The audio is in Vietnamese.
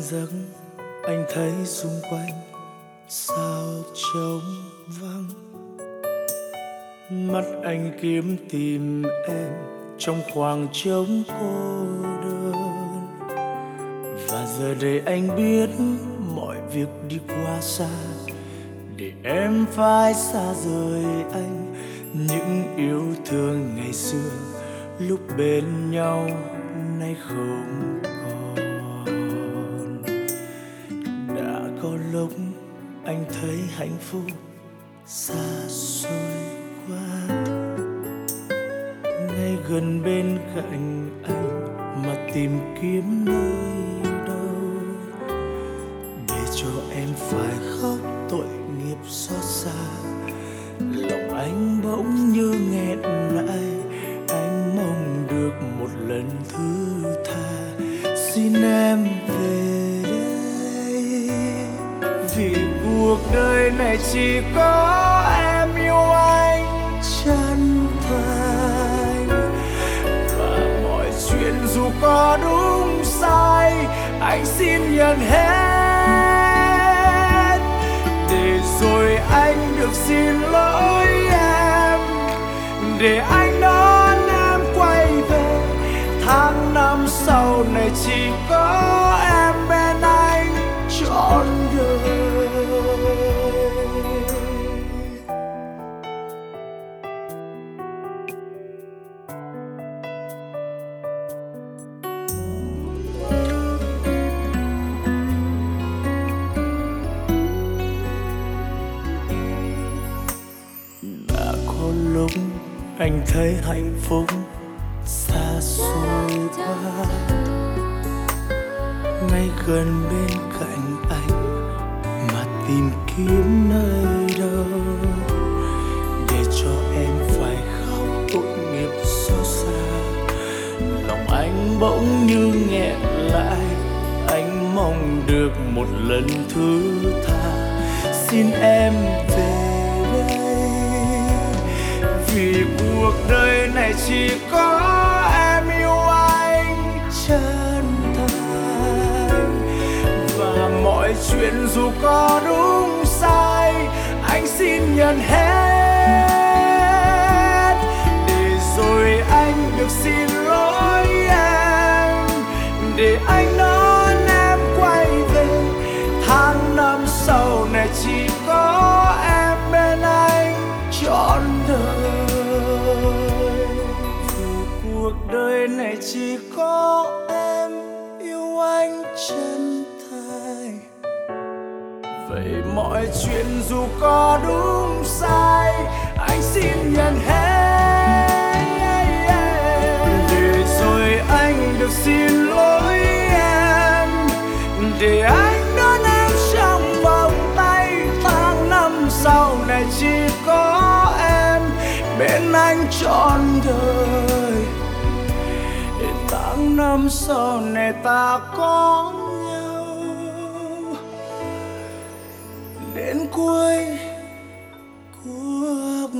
giấc, anh thấy xung quanh sao trống vắng. Mắt anh kiếm tìm em trong khoảng trống cô đơn. Và giờ đây anh biết mọi việc đi qua xa, để em phải xa rời anh. Những yêu thương ngày xưa lúc bên nhau nay không còn. Lúc anh thấy hạnh phúc xa xôi quá. Ngay gần bên cạnh anh mà tìm kiếm nơi đâu. Để cho em phải khóc tội nghiệp xót xa, lòng anh bỗng như nghẹn cuộc đời này chỉ có em yêu anh chân thành. Và mọi chuyện dù có đúng sai, anh xin nhận hết. Để rồi anh được xin lỗi em. Để anh đón em quay về. Tháng năm sau này chỉ có anh thấy hạnh phúc xa xôi quá. Ngay gần bên cạnh anh mà tìm kiếm nơi đâu. Để cho em phải khóc tội nghiệp xót xa. Lòng anh bỗng như nghẹn lại. Anh mong được một lần thứ tha. Xin em về đây vì cuộc đời này chỉ có em yêu anh chân thành. Và mọi chuyện dù có đúng sai, anh xin nhận hết. Đời này chỉ có em yêu anh chân thành. Vậy mọi chuyện dù có đúng sai, anh xin nhận hết. Để rồi anh được xin lỗi em. Để anh đón em trong vòng tay, tháng năm sau này chỉ có em. Bên anh trọn đời tháng năm sau này ta có nhau. Đến cuối cuộc